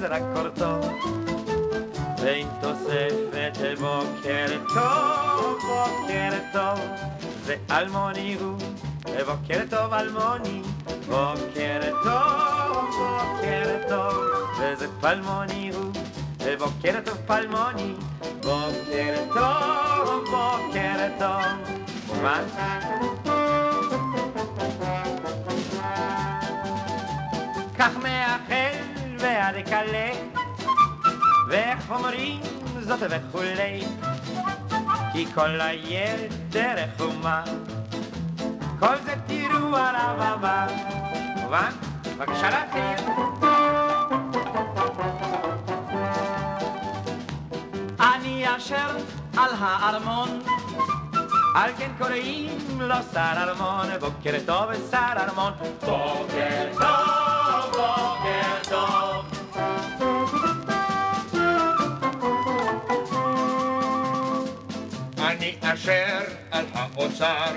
ברמז רק קורטו, ועם תוספת בוקר טוב, בוקר טוב, זה אלמוני הוא, בוקר טוב אלמוני, בוקר טוב, בוקר טוב, וזה פלמוני הוא, בוקר טוב פלמוני, בוקר טוב, בוקר טוב, מובן? אקלה, ואיך אומרים זאת וכולי, כי כל הילד דרך אומה, כל זה תראו על הבמה. מובן? בבקשה להתחיל. אני אשר על הארמון, על כן קוראים לו שר ארמון, בוקר טוב שר ארמון, בוקר טוב, על האוצר,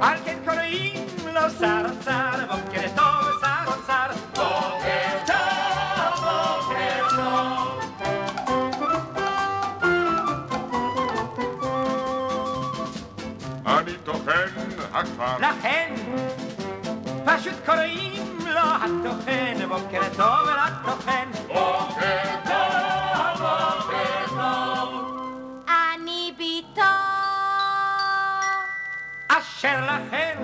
על כן קוראים לו שר אוצר, בוקר טוב שר אוצר, בוקר טוב, בוקר טוב. אני טוחן הכפר. לכן פשוט קוראים לו הטוחן, בוקר טוב לטוחן. אשר לכן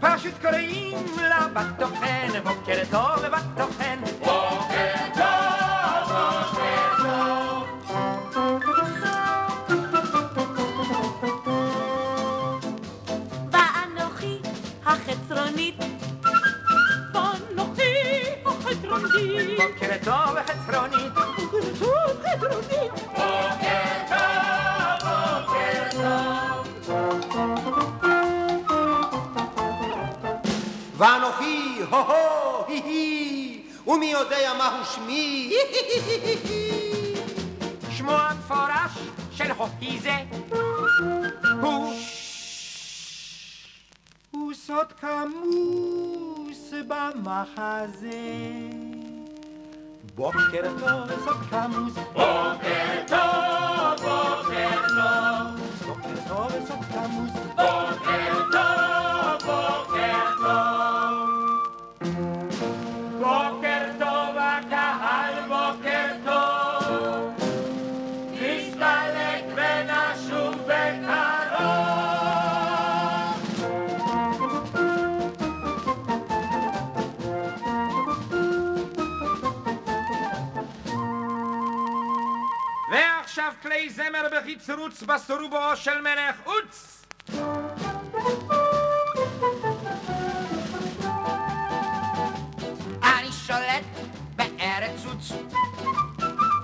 פשוט קוראים לה בטוחן, בוקר טוב בטוחן. בוקר טוב, בוקר טוב. ואנוכי החצרונית. ואנוכי החצרונית. בוקר טוב חצרונית. ואנוכי, הו-הו, הי-הי, ומי יודע מהו שמי? שמו המפורש של הוקי זה הוא הוא סוד כמוס במחזה בוקר טוב סוד כמוס בוקר טוב, בוקר טוב. בוקר טוב כלי זמר בחיצרוץ בסורובו של מלך עוץ אני שולט בארץ עוץ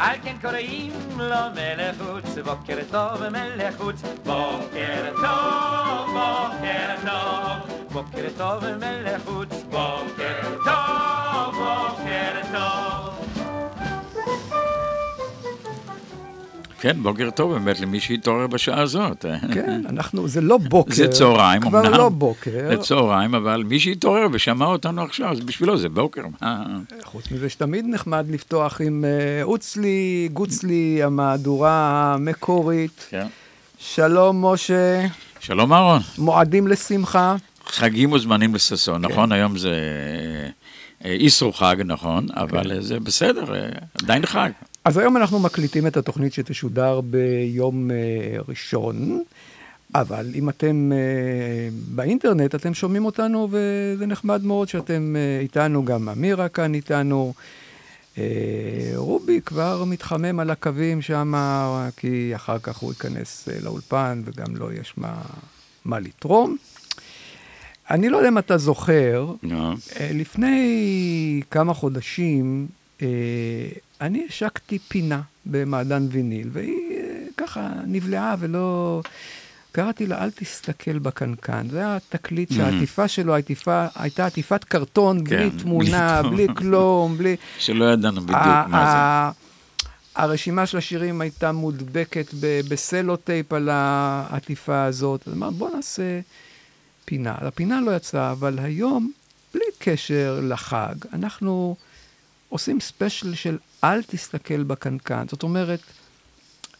על כן קוראים לו מלך עוץ בוקר טוב מלך עוץ בוקר טוב בוקר טוב בוקר טוב מלך עוץ בוקר טוב בוקר טוב. כן, בוקר טוב באמת למי שהתעורר בשעה הזאת. כן, אנחנו, זה לא בוקר. זה צהריים, כבר אמנם. לא בוקר. זה צהריים, אבל מי שהתעורר ושמע אותנו עכשיו, אז בשבילו זה בוקר. חוץ מזה שתמיד נחמד לפתוח עם אה, אוצלי, גוצלי, המהדורה המקורית. כן. שלום, משה, שלום אהרון, מועדים לשמחה. חגים וזמנים לששון, כן. נכון? היום זה אה, איסרו חג, נכון, כן. אבל זה בסדר, אה, עדיין חג. אז היום אנחנו מקליטים את התוכנית שתשודר ביום אה, ראשון, אבל אם אתם אה, באינטרנט, אתם שומעים אותנו, וזה נחמד מאוד שאתם אה, איתנו, גם אמירה כאן איתנו. אה, רובי כבר מתחמם על הקווים שם, כי אחר כך הוא ייכנס אה, לאולפן וגם לו יש מה, מה לתרום. אני לא יודע אם אתה זוכר, נו, אה, לפני כמה חודשים, אה, אני השקתי פינה במעדן ויניל, והיא אה, ככה נבלעה ולא... קראתי לה, אל תסתכל בקנקן. זה היה תקליט שהעטיפה שלו העטיפה, הייתה עטיפת קרטון, כן, בלי תמונה. בלי כלום, בלי... שלא ידענו בדיוק מה זה. הרשימה של השירים הייתה מודבקת בסלוטייפ על העטיפה הזאת. אז אמרנו, בוא נעשה פינה. הפינה לא יצאה, אבל היום, בלי קשר לחג, אנחנו עושים ספיישל של אל תסתכל בקנקן. זאת אומרת,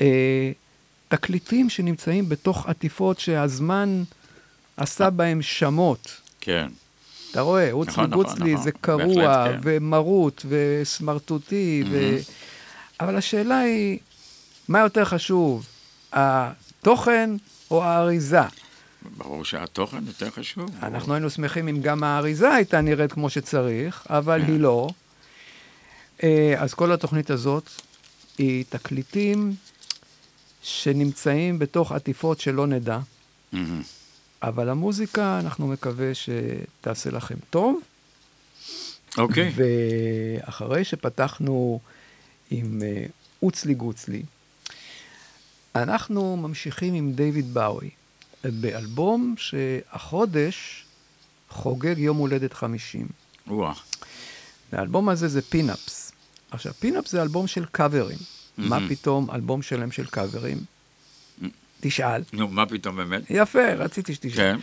אה, תקליטים שנמצאים בתוך עטיפות שהזמן עשה בהם שמות. כן, אתה רואה, רוצלי נכון, נכון, גוצלי נכון. זה קרוע, כן. ומרוט, וסמרטוטי, ו... אבל השאלה היא, מה יותר חשוב, התוכן או האריזה? ברור שהתוכן יותר חשוב. אנחנו היינו שמחים אם גם האריזה הייתה נראית כמו שצריך, אבל כן. היא לא. אה, אז כל התוכנית הזאת היא תקליטים שנמצאים בתוך עטיפות שלא נדע, מהמם. אבל המוזיקה, אנחנו מקווה שתעשה לכם טוב. אוקיי, ואחרי שפתחנו עם אה, עוץ לי גוץ לי, אנחנו ממשיכים עם דיוויד בואי, באלבום שהחודש חוגג יום הולדת 50. וואו. והאלבום הזה זה Pin Ups. עכשיו, Pin Ups זה אלבום של קאברים. מה פתאום אלבום שלם של קאברים? תשאל. נו, מה פתאום באמת? יפה, רציתי שתשאל. כן.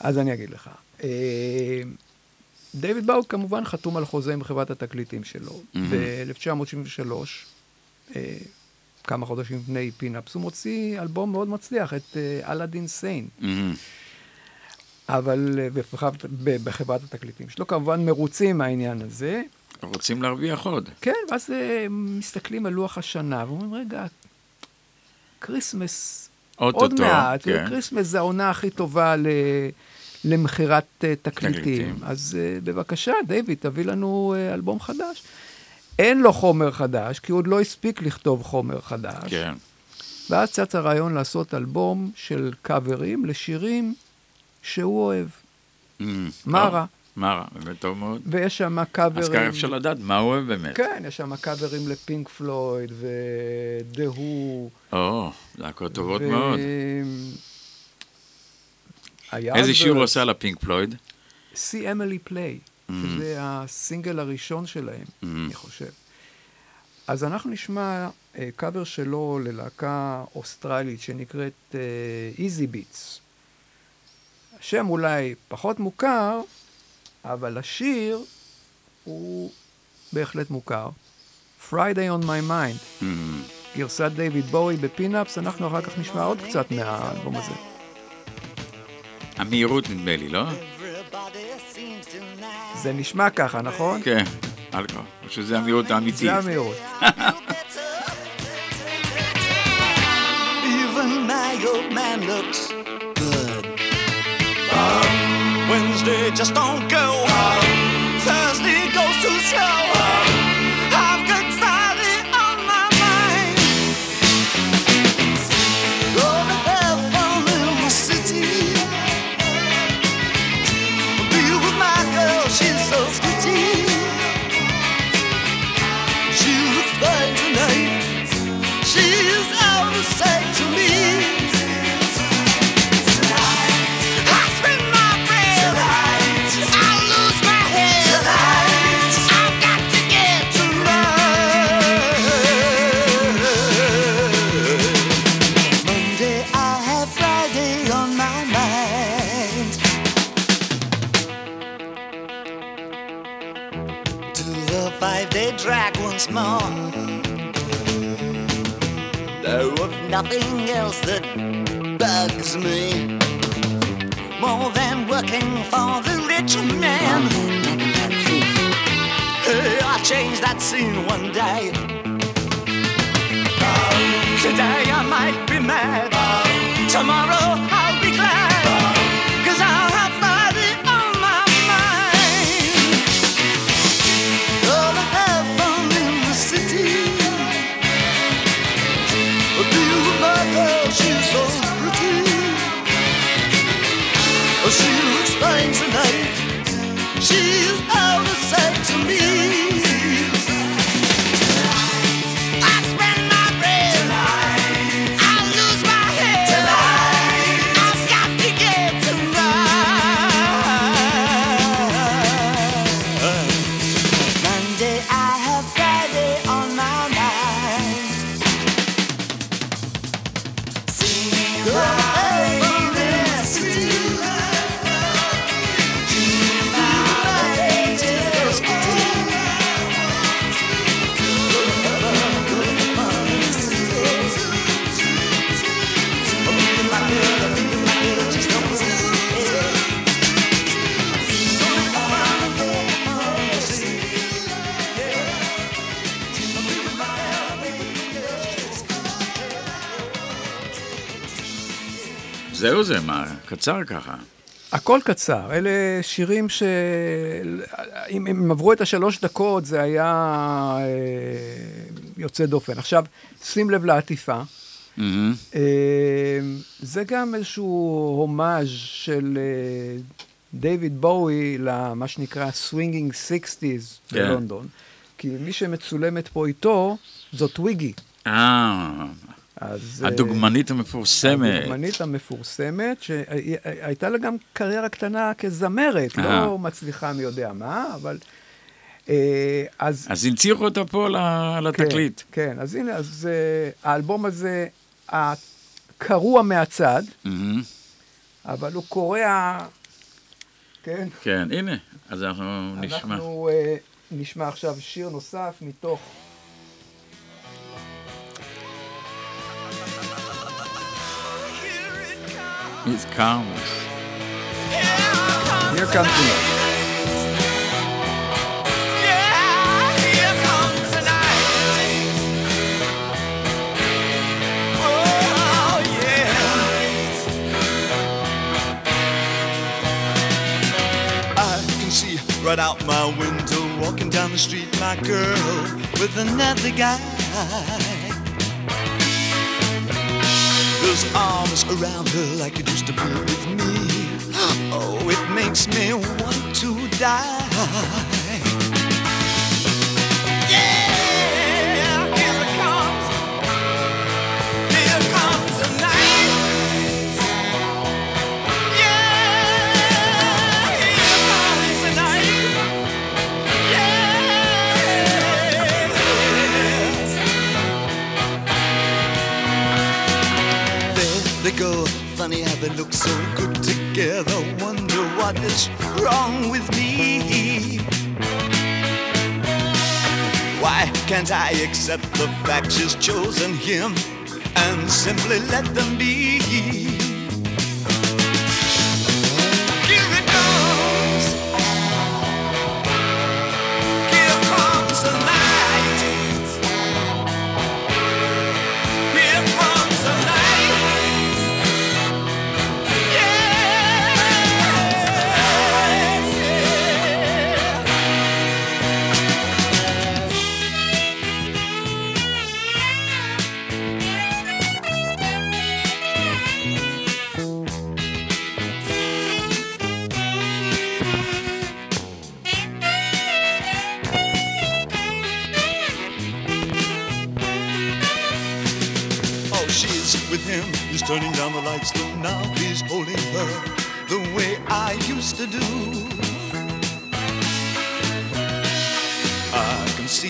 אז אני אגיד לך. אה, דיוויד בואי כמובן חתום על חוזה עם חברת התקליטים שלו. ב-1973, אה, כמה חודשים לפני Pin Ups, הוא מוציא אלבום מאוד מצליח, את אה, Aladdin Sane. מהמם. אבל אה, בחברת התקליטים שלו, כמובן מרוצים מהעניין הזה. רוצים להרוויח עוד. כן, ואז אה, מסתכלים על לוח השנה, ואומרים, רגע, Christmas עוד אוטוטו, מעט, כן. ו Christmas זה העונה הכי טובה ל... למכירת אה, תקליטים. תקליטים. אז אה, בבקשה, דיוויד, תביא לנו אה, אלבום חדש. אין לו חומר חדש, כי הוא עוד לא הספיק לכתוב חומר חדש. כן. ואז צץ הרעיון לעשות אלבום של קאברים לשירים שהוא אוהב. מהמם. מה. רע? מה רע? באמת טוב מאוד. ויש שם אז קאברים... ככה אפשר לדעת מה הוא אוהב באמת. כן, יש שם קאברים לפינק פלויד ודה הו. או, להקות טובות מאוד. איזה שיר הוא עשה לפינק פלויד? See Emily Play, שזה הסינגל הראשון שלהם, אני חושב. אז אנחנו נשמע אה, קאבר שלו ללהקה אוסטרלית שנקראת אה, Easy Beats. השם אולי פחות מוכר, אבל השיר הוא בהחלט מוכר. Friday on my mind, מהמם. גרסת דיוויד בואי ב Pin Ups, אנחנו אחר כך נשמע עוד קצת מהאלבום הזה. המהירות נדמה לי, לא? זה נשמע ככה, נכון? כן, אלכוהול. או שזה המהירות האמיתית. זה המהירות. just don't go. Bugs me more than working for the rich man. Hey, I changed that scene one day. Today I might be mad. Tomorrow She's out קצר ככה. הכל קצר, אלה שירים ש... אם הם עברו את השלוש דקות, זה היה אה, יוצא דופן. עכשיו, שים לב לעטיפה. מהמם. אה, זה גם איזשהו הומאז' של אה, דיוויד בואי למה שנקרא Swinging Sixties כן. בלונדון. כי מי שמצולמת פה איתו, זאת טוויגי. אה, אז... אה, הדוגמנית המפורסמת. הדוגמנית המפורסמת, שהייתה לה גם קריירה קטנה כזמרת, אה. לא מצליחה מי יודע מה, אבל... אה, אז... אז הנציחו אותה פה לתקליט. כן, כן, אז הנה, אז אה, האלבום הזה, הקרוע מהצד, מהמם. אבל הוא קורע, כן? כן, הנה, אז אנחנו נשמע. אנחנו נשמע עכשיו שיר נוסף מתוך... It comes. Here comes the night. I can see right out my window, walking down the street, my girl with another guy. Those arms around her like it used to be with me. Oh, it makes me want to die. How they look so good together. Wonder what is wrong with me. Why can't I accept the fact she's chosen him and simply let them be?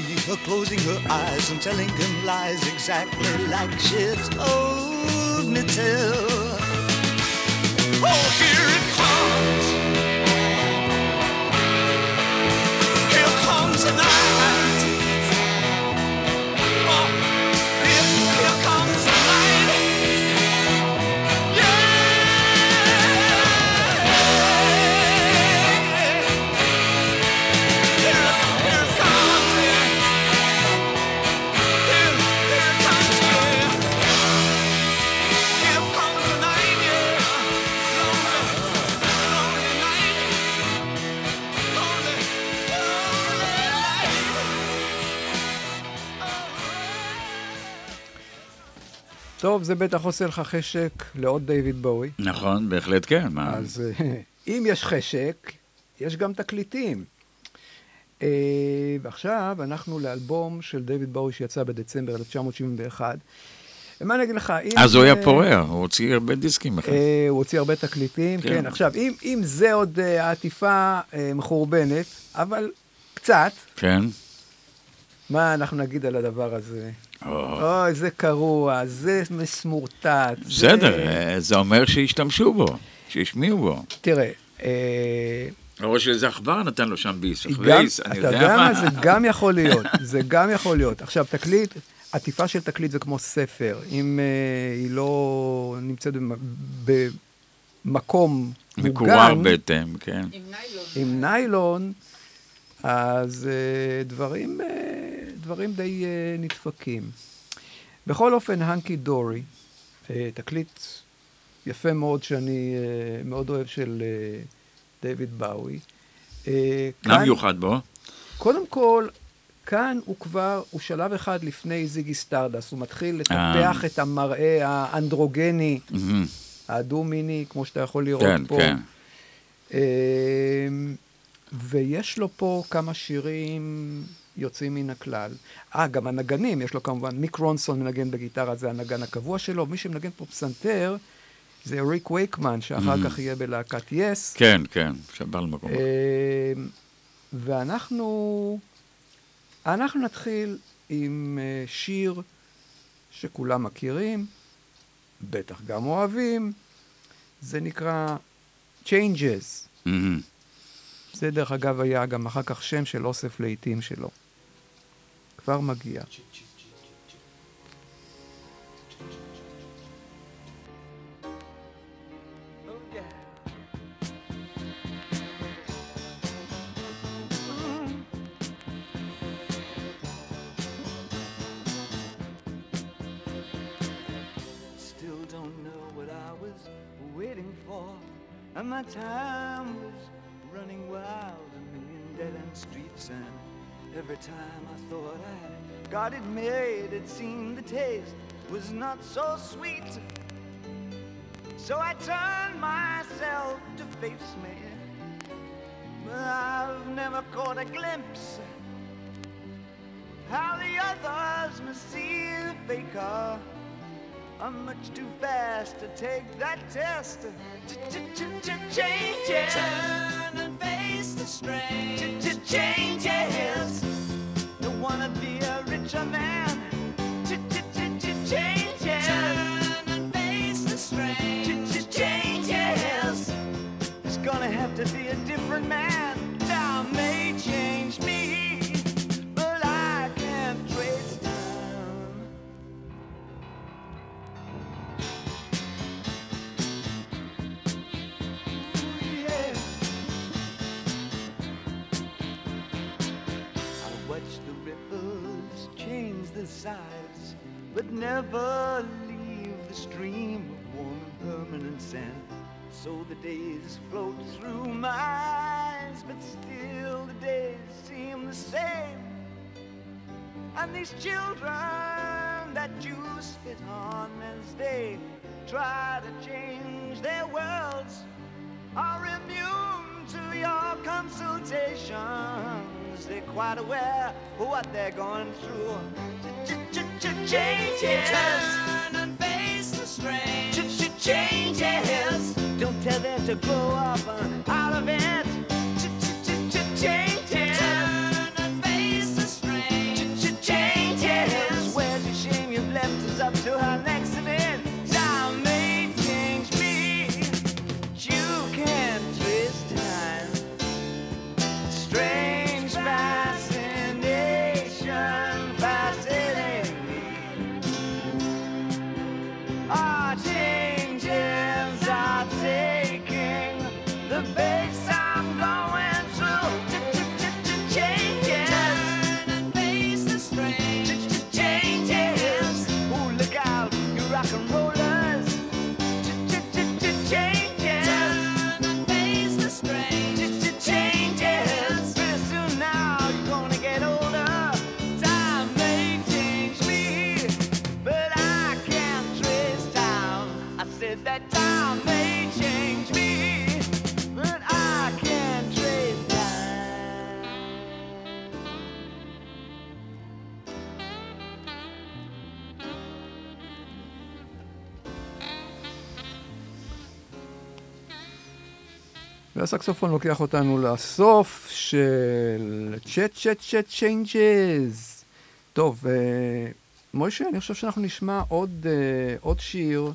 See her closing her eyes and telling him lies exactly like she told me to. Oh, here it טוב, זה בטח עושה לך חשק לעוד דיוויד בואי. נכון, בהחלט כן. מה? אז אה, אם יש חשק, יש גם תקליטים. אה, ועכשיו אנחנו לאלבום של דיוויד בואי שיצא בדצמבר 1971. ומה אני אגיד לך, אם... אז הוא היה אה, פורע, הוא הוציא הרבה דיסקים. אה, הוא הוציא הרבה תקליטים, כן. כן. עכשיו, אם, אם זה עוד עטיפה אה, מחורבנת, אבל קצת, כן. מה אנחנו נגיד על הדבר הזה? או, אוי, זה קרוע, זה מסמורטט. בסדר, זה... זה אומר שהשתמשו בו, שהשמיעו בו. תראה, אה, או שאיזה עכבר נתן לו שם ביס, שכבייס, אני אתה יודע מה. זה גם יכול להיות, זה גם יכול להיות. עכשיו, תקליט, עטיפה של תקליט זה כמו ספר. אם uh, היא לא נמצאת במ- במקום מקורר מוגן, בהתאם, כן. עם ניילון, אז uh, דברים, uh, דברים די uh, נדפקים. בכל אופן, Hunky Dory, uh, תקליט יפה מאוד שאני uh, מאוד אוהב של uh, דיוויד בואי. Uh, מה מיוחד בו? קודם כל, כאן הוא כבר, הוא שלב אחד לפני Ziggy Stardust, הוא מתחיל. לטפח את המראה האנדרוגני, מהמם. הדו-מיני, כמו שאתה יכול לראות כן, פה. כן. אמ, ויש לו פה כמה שירים יוצאים מן הכלל. אה, גם הנגנים, יש לו כמובן, מיק רונסון מנגן בגיטרה, זה הנגן הקבוע שלו, מי שמנגן פה פסנתר זה ריק וייקמן, שאחר כך יהיה בלהקת יס. כן, כן, שבר למקום. אמ, ואנחנו אנחנו נתחיל עם אה, שיר שכולם מכירים, בטח גם אוהבים, זה נקרא Changes. מהמם. זה דרך אגב היה גם אחר כך שם של אוסף להיטים שלו. Waiting for. And my time was running wild, a million dead end streets. And every time I thought I got it made, it seemed the taste was not so sweet. So I turned myself to face me. But I've never caught a glimpse how the others must see the faker. I'm much too fast to take that test. Changes. Turn and face the strain. Changes. Don't wanna be a richer man. Changes. Turn and face the strain. Changes. It's gonna have to be a different man. Never leave the stream of warm and permanent sand. So the days float through my eyes, but still the days seem the same. And these children that you spit on as they try to change their worlds are immune to your consultations. They're quite aware of what they're going through. Changes. Turn and face the strange. Changes. Don't tell them to grow up uh, out of it. והסקסופון לוקח אותנו לסוף של צ'ט צ'ט צ'ט צ'יינג'ז. טוב, אה, מוישה, אני חושב שאנחנו נשמע עוד, אה, עוד שיר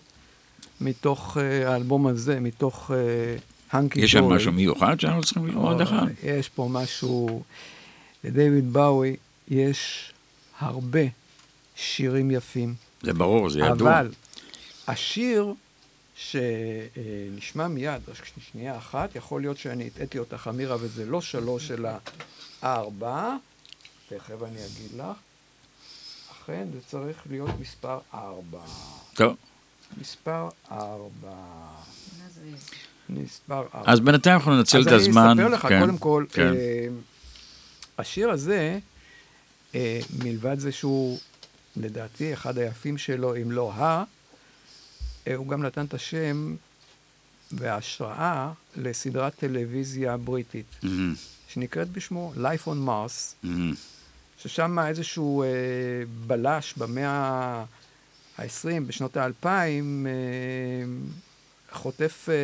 מתוך אה, האלבום הזה, מתוך הנקי יש שם משהו מיוחד שאנחנו צריכים ללמוד אחד? יש פה משהו... לדיוויד באוי יש הרבה שירים יפים. זה ברור, זה ידוע. אבל השיר שנשמע מיד, רק שנייה אחת, יכול להיות שאני הטעיתי אותך, אמירה, וזה לא שלוש, אלא ארבע. תכף אני אגיד לך. אכן, זה צריך להיות מספר ארבע. טוב. מספר ארבע. מספר ארבע. אז בינתיים אנחנו ננצל את הזמן. אז אני אספר לך, כן, קודם כל, כן. אה, השיר הזה, אה, מלבד זה שהוא, לדעתי, אחד היפים שלו, אם לא ה... אה, הוא גם נתן את השם וההשראה לסדרת טלוויזיה בריטית, Mhm, שנקראת בשמו Life on Mars, mhm. ששם איזשהו אה, בלש במאה ה-20, בשנות האלפיים, אה, חוטף אה,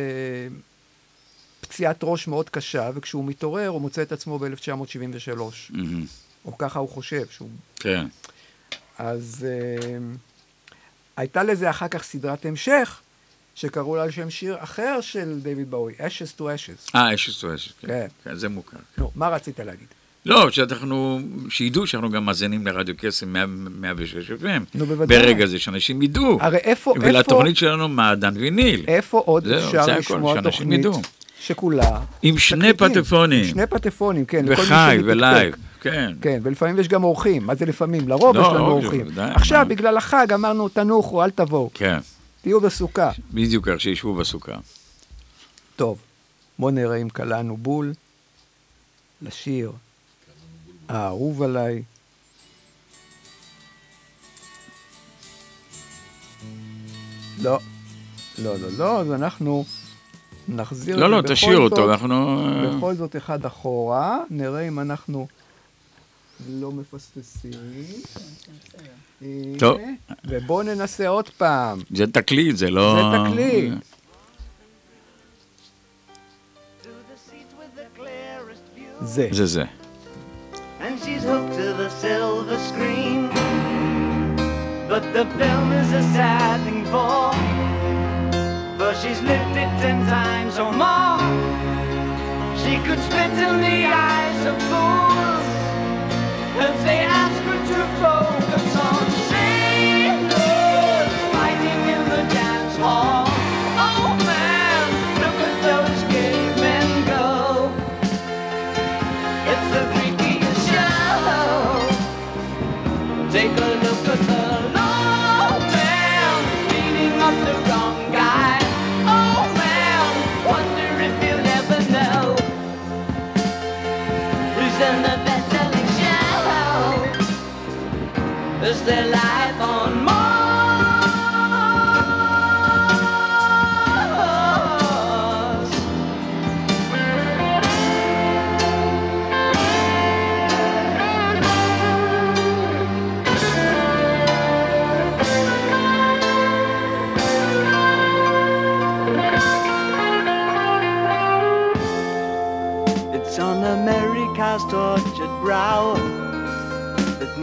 פציעת ראש מאוד קשה, וכשהוא מתעורר הוא מוצא את עצמו ב-1973, מהמם. או ככה הוא חושב, שהוא כן. אז אה, הייתה לזה אחר כך סדרת המשך, שקראו לה על שם שיר אחר של דיוויד באוי, Ashes to Ashes. אה, אשת או אשת, כן. כן. כן, זה מוכר. נו, מה רצית להגיד? לא, שאנחנו, שידעו שאנחנו גם מאזינים לרדיו קסם 100 106 FM. נו, בוודאי. ברגע זה, שאנשים ידעו. הרי איפה, איפה, ולתוכנית שלנו מעדן ויניל. איפה עוד זהו, אפשר זה לשמוע תוכנית ידעו. שכולה עם שני תקליטים, פטפונים. עם שני פטפונים, כן. וחי. ולייב. כן. כן, ולפעמים יש גם אורחים. מה זה לפעמים? לרוב לא, יש לנו אוי, אורחים. בוודאי, עכשיו, מה? בגלל החג, אמרנו, תנוחו, אל תבואו. כן. תהיו בסוכה. בדיוק איך שישבו בסוכה. טוב, בואו נראה אם קלענו בול לשיר האהוב עליי. לא, לא, לא, לא, אז אנחנו נחזיר לא, לא, תשאיר אותו, אנחנו... אה, בכל זאת אחד אחורה, נראה אם אנחנו לא מפספסים. טוב. ובואו ננסה עוד פעם. זה תקליט, זה לא... זה תקליט. זה. זה זה. and she's hooked to the silver screen. But the film is a sad thing for, for she's lived it ten times or more. She could spit in the eyes of fools and say de la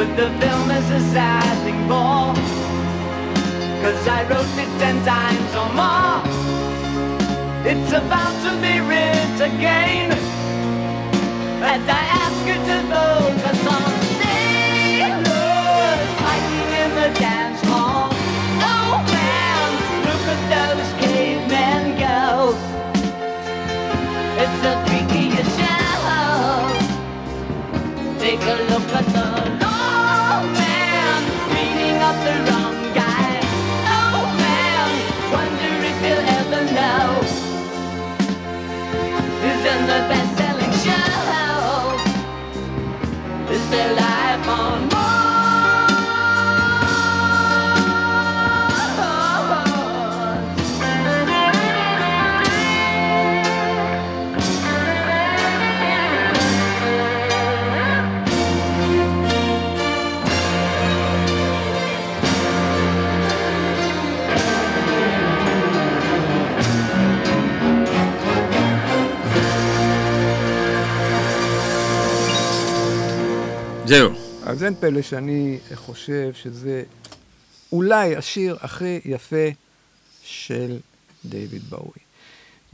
But the film is a sad thing more. Cause I wrote it ten times or more. It's about to be writ again. As I אין פלא שאני חושב שזה אולי השיר הכי יפה של דיוויד בואי.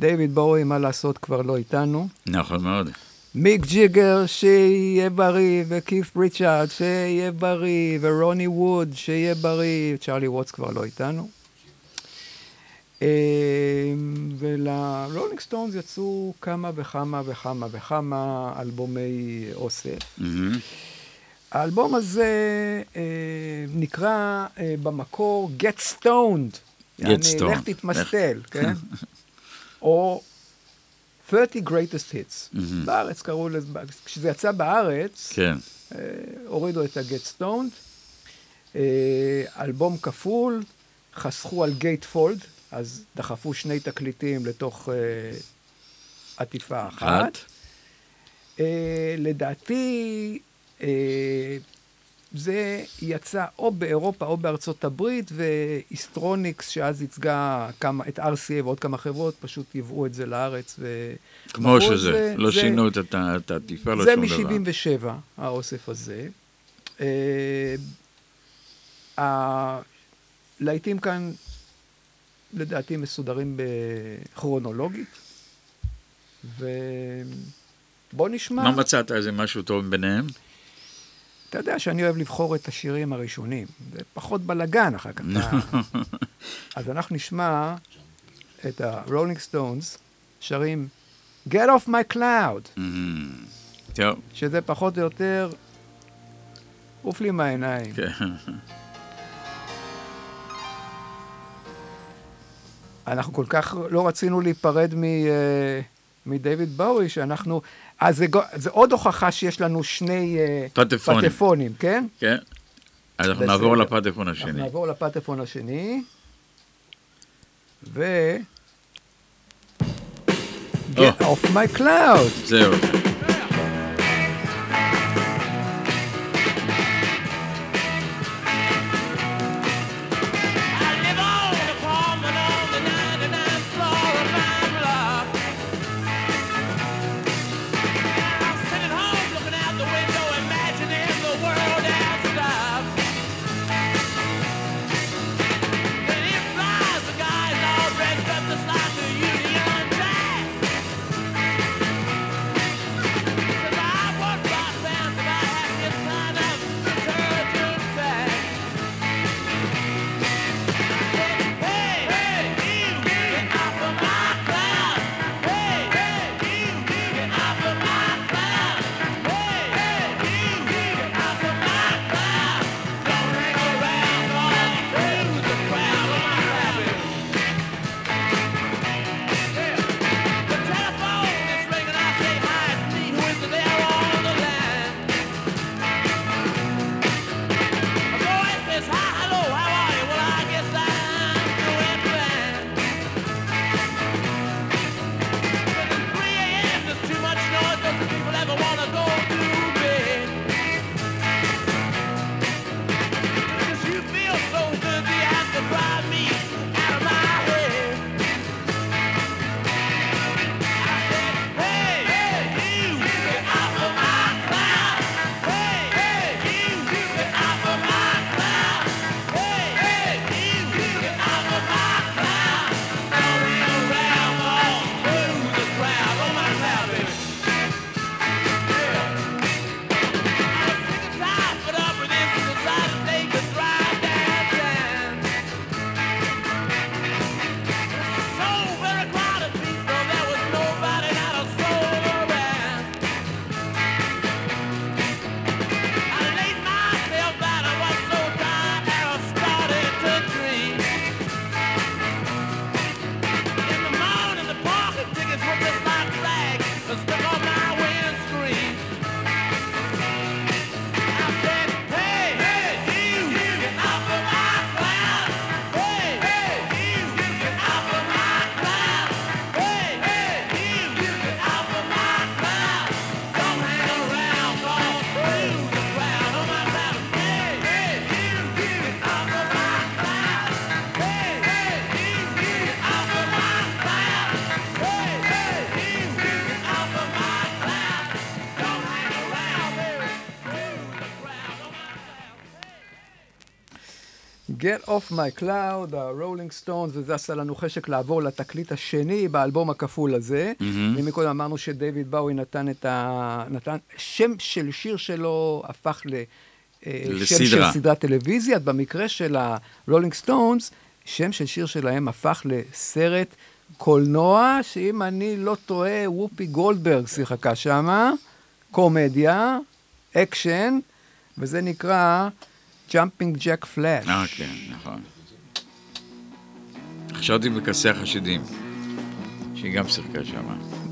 דיוויד בואי, מה לעשות, כבר לא איתנו. נכון מאוד. מיק ג'אגר, שיהיה בריא, וקית' ריצ'ארד, שיהיה בריא, ורוני ווד, שיהיה בריא, צ'ארלי ווטס כבר לא איתנו. אה, ולרולינג סטונס יצאו כמה וכמה וכמה וכמה אלבומי אוסף. מהמם. האלבום הזה אה, נקרא אה, במקור Get Stoned. יעני, Stoned. לך תתמסטל, כן? או 30 Greatest Hits. בארץ קראו לזה, כשזה יצא בארץ, כן. אה, הורידו את ה-Get Stoned. אה, אלבום כפול, חסכו על גייט פולד, אז דחפו שני תקליטים לתוך אה, עטיפה אחת. אה, לדעתי, זה יצא או באירופה או בארצות הברית, והיסטרוניקס, שאז ייצגה כמה, את RCA ועוד כמה חברות, פשוט ייבאו את זה לארץ. ו... כמו שזה, זה. לא זה- שינו את העטיפה, לא זה שום דבר. מ-77, האוסף הזה. אה, הלהיטים כאן, לדעתי, מסודרים בכרונולוגית. ובוא נשמע. מה מצאת? איזה משהו טוב ביניהם? אתה יודע שאני אוהב לבחור את השירים הראשונים. זה פחות בלאגן אחר כך. אז אנחנו נשמע את הרולינג סטונס שרים Get off my cloud. טוב, שזה פחות או יותר, עוף לי מהעיניים. כן. אנחנו כל כך לא רצינו להיפרד אה, מדייוויד באוי, שאנחנו... אז זה, זה עוד הוכחה שיש לנו שני אה, פטפונים. פטפונים, כן? כן. אז אנחנו. נעבור לפטפון אנחנו השני. נעבור לפטפון השני, ו... Get או. off my cloud. זהו. Get Off My Cloud, ה-Rolling Stones, וזה עשה לנו חשק לעבור לתקליט השני באלבום הכפול הזה. מהמם. ומקודם אמרנו שדייוויד באוי נתן את ה... נתן... שם של שיר שלו הפך ל... אה, שם של לסדרה. סדרת טלוויזיה. במקרה של הרולינג סטונס, שם של שיר שלהם הפך לסרט קולנוע, שאם אני לא טועה, וופי גולדברג שיחקה שמה, קומדיה, אקשן, וזה נקרא Jumping Jack Flash. אה, כן, נכון. חשבתי בכסח השדים, שהיא גם שיחקה שם.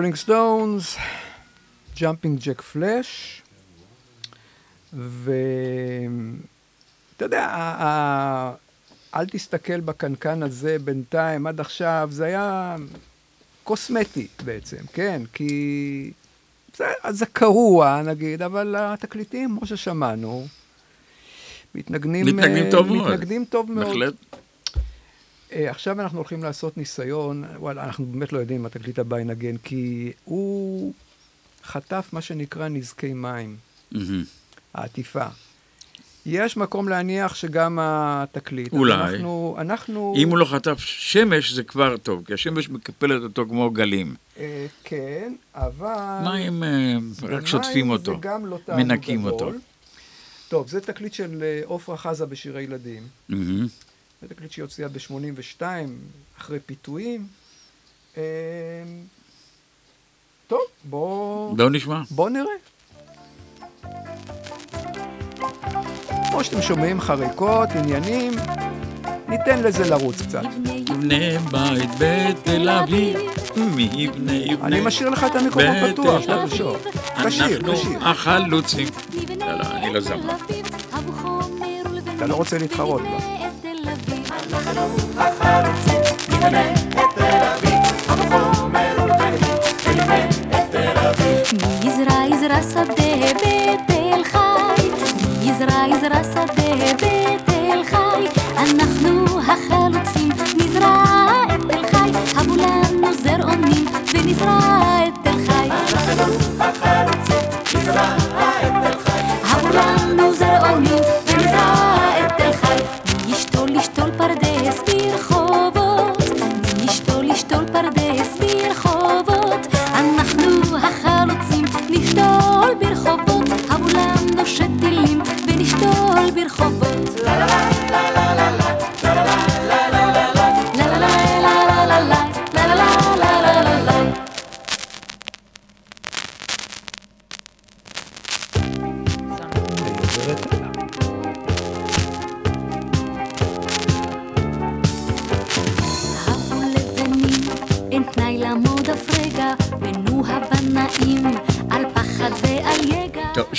רולינג סטונס, Jumping Jack Flash, ואתה יודע, ה- אל תסתכל בקנקן הזה בינתיים, עד עכשיו, זה היה קוסמטי בעצם, כן? כי זה, זה קרוע, נגיד, אבל התקליטים, כמו ששמענו, מתנגנים... מתנגנים אה, טוב מאוד. מתנגנים טוב מאוד. בהחלט. אה, עכשיו אנחנו הולכים לעשות ניסיון, וואלה, אנחנו באמת לא יודעים אם התקליט הבא ינגן, כי הוא חטף מה שנקרא נזקי מים. העטיפה. יש מקום להניח שגם התקליט. אולי. אנחנו, אנחנו... אם הוא לא חטף שמש זה כבר טוב, כי השמש מקפלת אותו כמו גלים. אה, כן, אבל... מים אה, רק שוטפים אותו, גם לא מנקים גדול. אותו. טוב, זה תקליט של אה, עופרה חזה בשירי ילדים. מהמם. זה תקליט שהיא הוציאה ב-82, אחרי פיתויים. אה, טוב, בוא... בואו נשמע. בוא נראה. כמו שאתם שומעים, חריקות, עניינים, ניתן לזה לרוץ קצת. יבנה בית בתל אביב, מי יבנה יבנה. אני משאיר לך את המיקרופון פתוח, שאתה אביב. תשאיר. תשאיר, אנחנו. החלוצים. לא, לא, אני לא זמר. אתה לא רוצה להתחרות נבנה את תל אביב, החומר ובחנית, ונבנה את תל אביב. מי יזרע יזרע שדה בתל חי, מי יזרע יזרע שדה בתל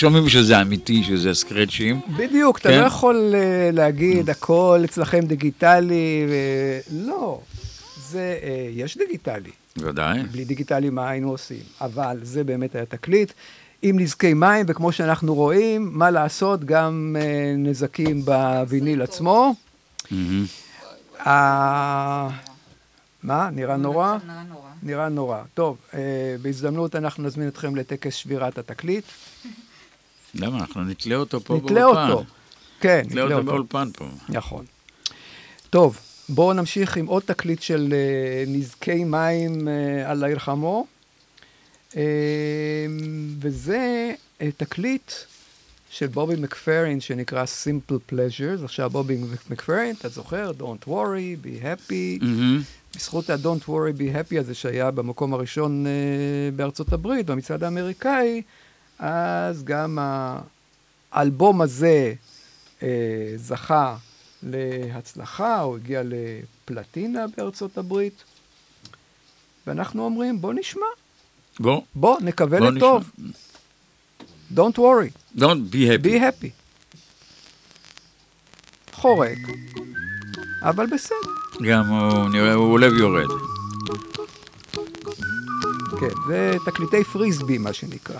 שומעים שזה אמיתי, שזה סקרצ'ים. בדיוק, אתה כן. לא יכול אה, להגיד הכל אצלכם דיגיטלי, ו- לא. זה, אה, יש דיגיטלי. ודאי. בלי דיגיטלי מה היינו עושים? אבל זה באמת היה תקליט. עם נזקי מים, וכמו שאנחנו רואים, מה לעשות, גם אה, נזקים בוויניל עצמו. מה? נראה נורא? נראה נורא. טוב, בהזדמנות אנחנו נזמין אתכם לטקס שבירת התקליט. למה? אנחנו נתלה אותו פה באולפן. נתלה אותו. כן, נתלה אותו באולפן פה. נכון. טוב, בואו נמשיך עם עוד תקליט של אה, נזקי מים אה, על העיר חמו. אה, וזה אה, תקליט של בובי מקפרין שנקרא Simple Pleasures. עכשיו בובי מקפרין, אתה זוכר? Don't worry, be happy. מהמם. בזכות ה-Don't worry, be happy הזה שהיה במקום הראשון אה, בארצות הברית, במצעד האמריקאי, אז גם האלבום הזה אה, זכה להצלחה, הוא הגיע לפלטינה בארצות הברית, ואנחנו אומרים, בוא נשמע, בוא. בוא נקווה בוא לטוב. Don't worry, Don't be happy. be happy. חורק, אבל בסדר. גם הוא נראה, הוא עולה ויורד. כן, זה תקליטי פריסבי, מה שנקרא.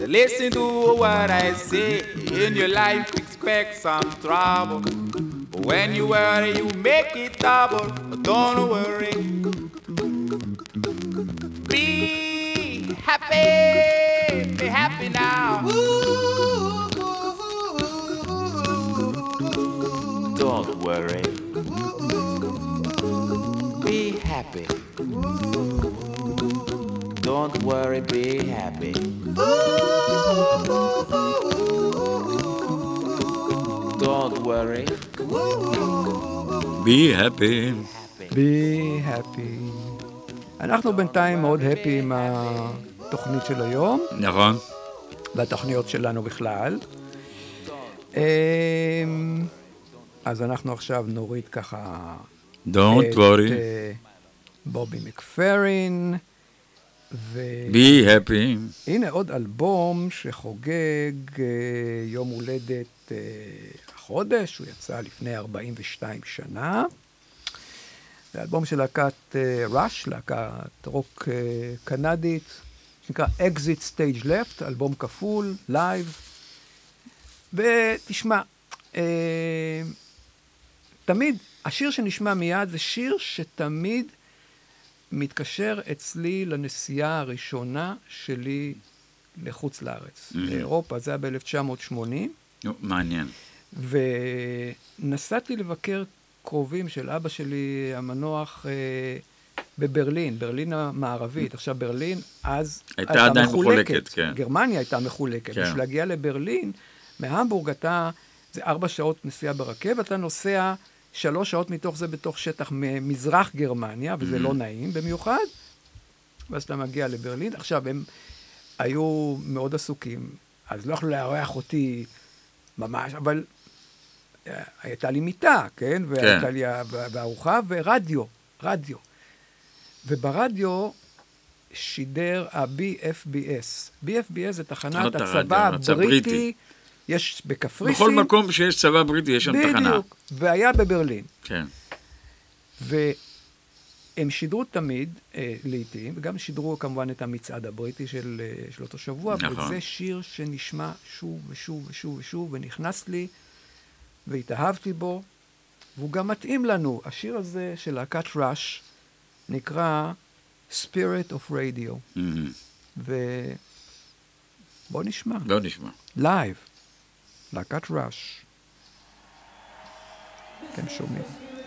Listen to what I say. In your life, expect some trouble. But when you worry, you make it double. But don't worry. Be happy. Be happy now. Don't worry. Be happy. Don't worry, be happy. Don't worry. be happy. be happy. אנחנו בינתיים מאוד הפי עם התוכנית של היום, נכון. והתוכניות שלנו בכלל. אמ, אז אנחנו עכשיו נוריד ככה... Don't worry. אה, בובי מקפרין, והנה be happy. עוד אלבום שחוגג אה, יום הולדת אה, החודש, הוא יצא לפני 42 שנה. זה אלבום של להקת ראש, להקת רוק אה, קנדית, שנקרא Exit Stage Left, אלבום כפול, לייב. ותשמע, אה, תמיד, השיר שנשמע מיד זה שיר שתמיד מתקשר אצלי לנסיעה הראשונה שלי לחוץ לארץ, Mhm. לאירופה, זה היה ב-1980. נו, מעניין. ונסעתי לבקר קרובים של אבא שלי המנוח אה, בברלין, ברלין המערבית. עכשיו, ברלין אז הייתה עדיין מחולקת, כן. גרמניה הייתה מחולקת. כן. בשביל להגיע לברלין, מהמבורג אתה, זה ארבע שעות נסיעה ברכבת, אתה נוסע שלוש שעות מתוך זה בתוך שטח מזרח גרמניה, וזה Mhm. לא נעים במיוחד. ואז אתה מגיע לברלין. עכשיו, הם היו מאוד עסוקים, אז לא יכלו לארח אותי ממש, אבל אה, הייתה לי מיטה, כן? והייתה לי ה- וארוחה ורדיו, רדיו. וברדיו שידר ה-BFBS. BFBS זה תחנת הצבא הבריטי. יש בקפריסין. בכל מקום שיש צבא בריטי יש שם תחנה. בדיוק, והיה בברלין. כן. והם שידרו תמיד, אה, לעיתים, וגם שידרו כמובן את המצעד הבריטי של, אה, של אותו שבוע, נכון. וזה שיר שנשמע שוב ושוב ושוב ושוב, ונכנס לי, והתאהבתי בו, והוא גם מתאים לנו. השיר הזה של להקת ראש נקרא Spirit of Radio, Mhm. ובוא נשמע. בוא נשמע. לייב, להקת ראש. אתם שומעים. Thank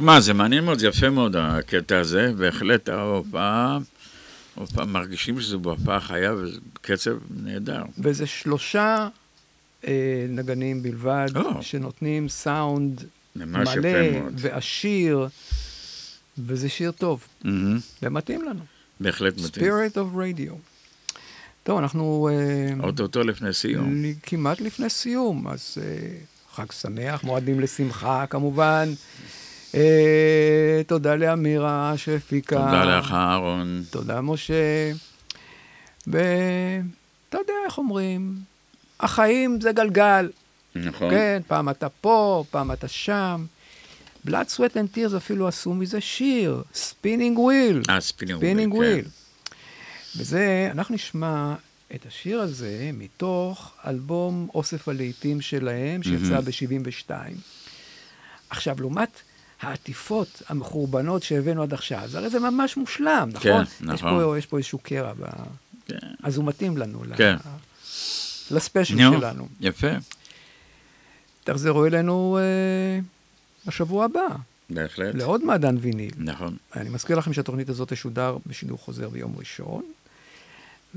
תשמע, זה מעניין מאוד, זה יפה מאוד הקטע הזה, בהחלט ההופעה, הופעה, מרגישים שזו בהופעה חיה וזה קצב נהדר. וזה שלושה אה, נגנים בלבד, או. שנותנים סאונד מלא. ועשיר, וזה שיר טוב, מהמם. ומתאים לנו. בהחלט מתאים. Spirit of Radio. טוב, אנחנו אה, אוטוטו לפני סיום. כמעט לפני סיום, אז אה, חג שמח, מועדים לשמחה כמובן. אה, תודה לאמירה שהפיקה. תודה לך, אהרון. תודה, משה. ואתה יודע איך אומרים, החיים זה גלגל. נכון. כן, פעם אתה פה, פעם אתה שם. Blood, Sweat and Tears אפילו עשו מזה שיר, Spinning Wheel. אה, Spinning Wheel, Wheel. וזה, אנחנו נשמע את השיר הזה מתוך אלבום אוסף הלהיטים שלהם, שיצא מהמם. ב-72. עכשיו, לעומת העטיפות המחורבנות שהבאנו עד עכשיו, זה הרי זה ממש מושלם, נכון? כן, יש נכון. פה, יש פה איזשהו קרע, ב... כן. אז הוא מתאים לנו, ל- כן. לספיישל נו, שלנו. יפה, תחזרו אלינו אה, בשבוע הבא, בהחלט. לעוד מעדן ויניל. נכון. אני מזכיר לכם שהתוכנית הזאת תשודר בשידור חוזר ביום ראשון,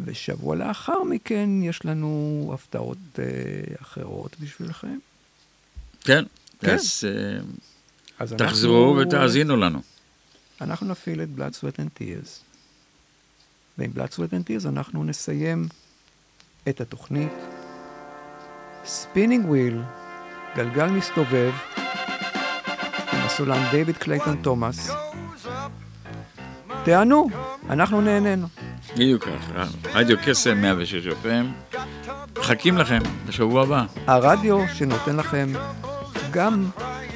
ושבוע לאחר מכן יש לנו הפתעות אה, אחרות בשבילכם. כן, כן. אז אה, תחזרו אנחנו- ותאזינו לנו. אנחנו נפעיל את Blood, Sweat and Tears. ועם Blood, Sweat and Tears אנחנו נסיים את התוכנית Spinning Wheel, גלגל מסתובב, עם הסולן דיוויד קלייטון תומאס. תענו, אנחנו נהנינו. בדיוק ככה. רדיו קסם 106 FM. מחכים לכם בשבוע הבא. הרדיו שנותן לכם גם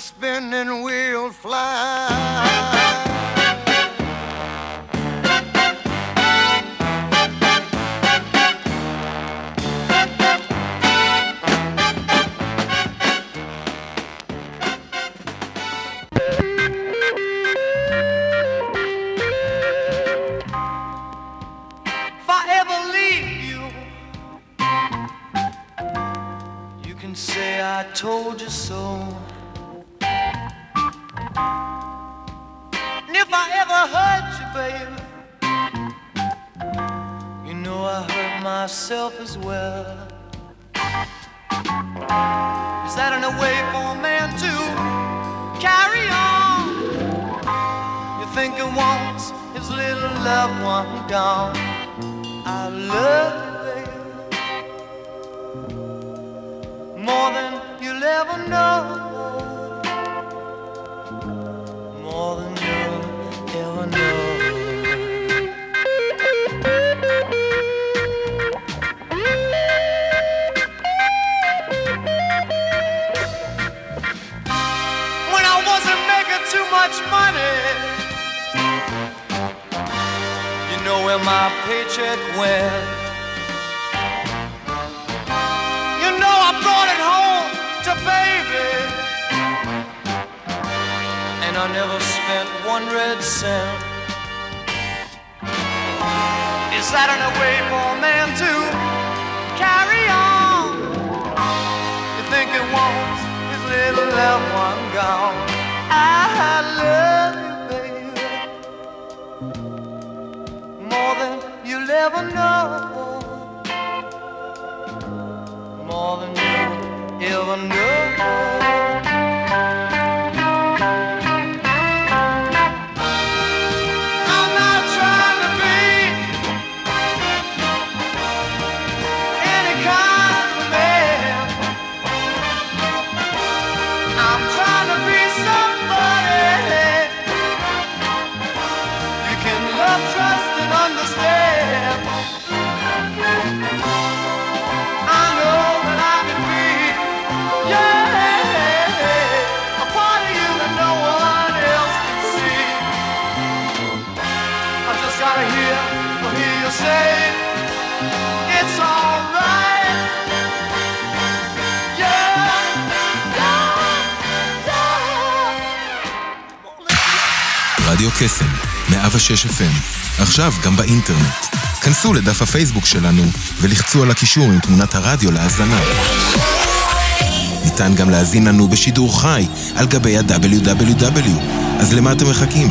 spinning wheel fly. Myself as well. Is that in a way for a man to carry on? You think he wants his little loved one gone? I love you, more than you'll ever know, paycheck went. You know I brought it home to baby, and I never spent one red cent. Is that an way for a man to carry on? You think he wants his little loved one gone? I love you'll ever know, more than you'll ever know. Yeah. רדיו קסם, 106 FM, עכשיו גם באינטרנט. כנסו לדף הפייסבוק שלנו ולחצו על הקישור עם תמונת הרדיו להאזנה. ניתן גם להאזין לנו בשידור חי על גבי ה-WW. אז למה אתם מחכים?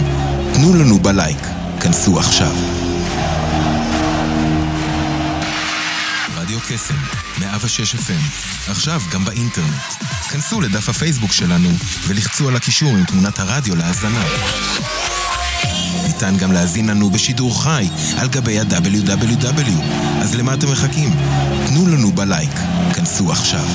תנו לנו בלייק. כנסו עכשיו. רדיו קסם, 106 FM, עכשיו גם באינטרנט. כנסו לדף הפייסבוק שלנו ולחצו על הקישור עם תמונת הרדיו להאזנה. ניתן גם להאזין לנו בשידור חי על גבי ה-WW. אז למה אתם מחכים? תנו לנו בלייק. כנסו עכשיו.